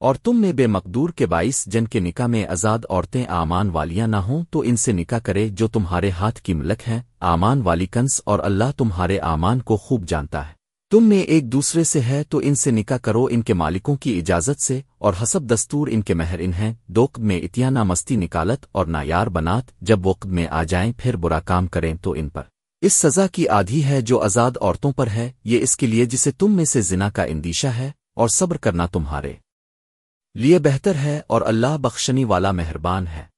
اور تم میں بے مقدور کے باعث جن کے نکاح میں آزاد عورتیں آمان والیاں نہ ہوں تو ان سے نکاح کرے جو تمہارے ہاتھ کی ملک ہیں، آمان والی کنس اور اللہ تمہارے آمان کو خوب جانتا ہے۔ تم میں ایک دوسرے سے ہے تو ان سے نکاح کرو ان کے مالکوں کی اجازت سے اور حسب دستور ان کے مہر ان ہیں دوق میں اتیا نہ مستی نکالت اور نہ یار بنات جب وقت میں آ جائیں پھر برا کام کریں تو ان پر۔ اس سزا کی آدھی ہے جو آزاد عورتوں پر ہے، یہ اس کے لیے جسے تم میں سے زنا کا اندیشہ ہے اور صبر کرنا تمہارے۔ لیے بہتر ہے اور اللہ بخشنی والا مہربان ہے۔